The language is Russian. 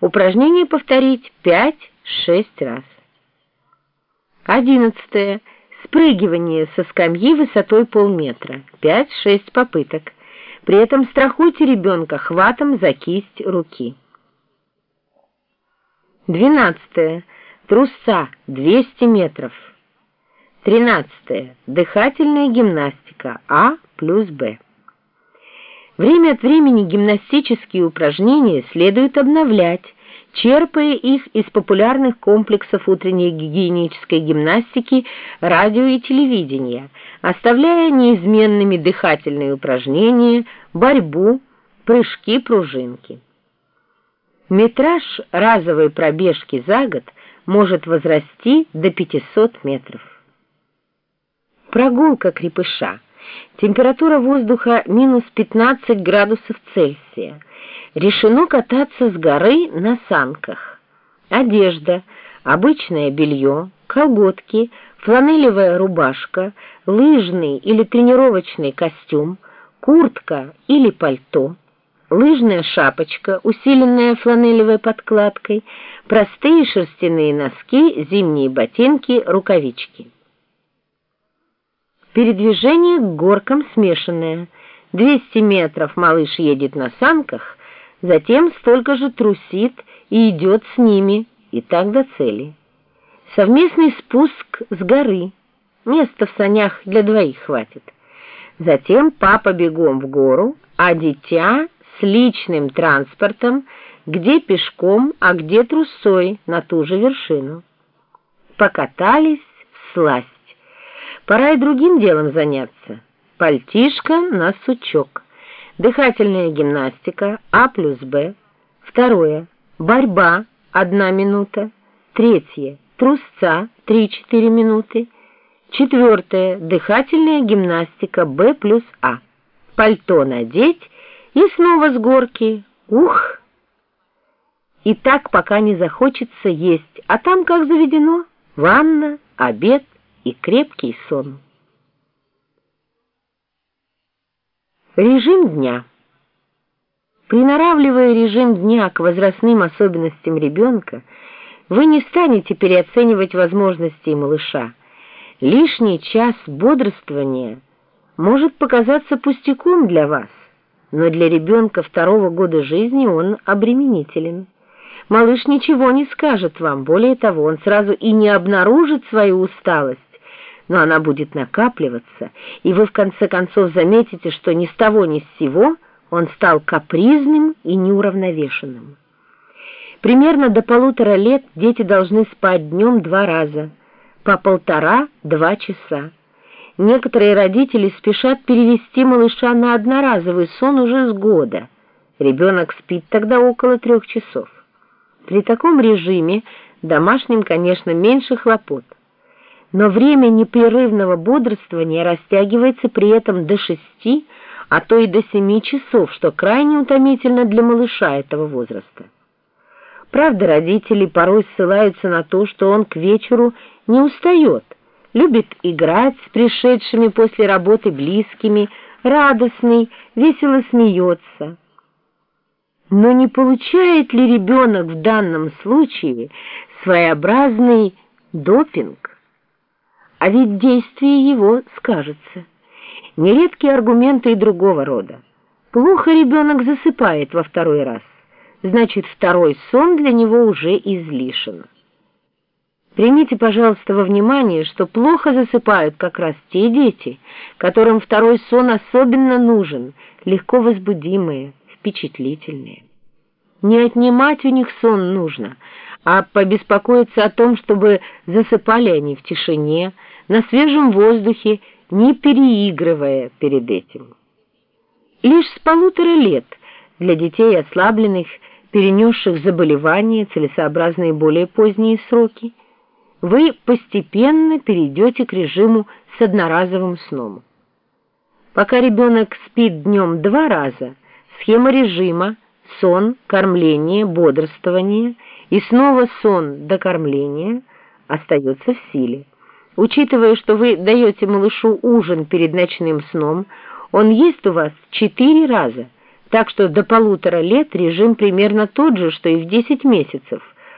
Упражнение повторить 5-6 раз. Одиннадцатое. Спрыгивание со скамьи высотой полметра. 5-6 попыток. При этом страхуйте ребенка хватом за кисть руки. Двенадцатое. Трусца 200 метров. Тринадцатое. Дыхательная гимнастика А плюс Б. Время от времени гимнастические упражнения следует обновлять, черпая их из популярных комплексов утренней гигиенической гимнастики, радио и телевидения, оставляя неизменными дыхательные упражнения, борьбу, прыжки-пружинки. Метраж разовой пробежки за год может возрасти до 500 метров. Прогулка крепыша. Температура воздуха минус 15 градусов Цельсия. Решено кататься с горы на санках. Одежда, обычное белье, колготки, фланелевая рубашка, лыжный или тренировочный костюм, куртка или пальто, лыжная шапочка, усиленная фланелевой подкладкой, простые шерстяные носки, зимние ботинки, рукавички. Передвижение к горкам смешанное. 200 метров малыш едет на санках, затем столько же трусит и идет с ними, и так до цели. Совместный спуск с горы. Места в санях для двоих хватит. Затем папа бегом в гору, а дитя с личным транспортом, где пешком, а где трусой на ту же вершину. Покатались в. Пора и другим делом заняться. Пальтишко на сучок. Дыхательная гимнастика А плюс Б. Второе. Борьба. Одна минута. Третье. Трусца. Три-четыре минуты. Четвертое. Дыхательная гимнастика Б плюс А. Пальто надеть и снова с горки. Ух! И так, пока не захочется есть. А там, как заведено, ванна, обед — и крепкий сон. Режим дня. Приноравливая режим дня к возрастным особенностям ребенка, вы не станете переоценивать возможности малыша. Лишний час бодрствования может показаться пустяком для вас, но для ребенка второго года жизни он обременителен. Малыш ничего не скажет вам, более того, он сразу и не обнаружит свою усталость, но она будет накапливаться, и вы в конце концов заметите, что ни с того ни с сего он стал капризным и неуравновешенным. Примерно до полутора лет дети должны спать днем два раза, по полтора-два часа. Некоторые родители спешат перевести малыша на одноразовый сон уже с года. Ребенок спит тогда около трех часов. При таком режиме домашним, конечно, меньше хлопот но время непрерывного бодрствования растягивается при этом до шести, а то и до семи часов, что крайне утомительно для малыша этого возраста. Правда, родители порой ссылаются на то, что он к вечеру не устает, любит играть с пришедшими после работы близкими, радостный, весело смеется. Но не получает ли ребенок в данном случае своеобразный допинг? А ведь действие его скажется. Нередкие аргументы и другого рода. Плохо ребенок засыпает во второй раз, значит, второй сон для него уже излишен. Примите, пожалуйста, во внимание, что плохо засыпают как раз те дети, которым второй сон особенно нужен, легко возбудимые, впечатлительные. Не отнимать у них сон нужно, а побеспокоиться о том, чтобы засыпали они в тишине, на свежем воздухе, не переигрывая перед этим. Лишь с полутора лет для детей ослабленных, перенесших заболевания, целесообразные более поздние сроки, вы постепенно перейдете к режиму с одноразовым сном. Пока ребенок спит днем два раза, схема режима сон, кормление, бодрствование – и снова сон до кормления остается в силе. Учитывая, что вы даете малышу ужин перед ночным сном, он ест у вас четыре раза, Так что до полутора лет режим примерно тот же, что и в 10 месяцев –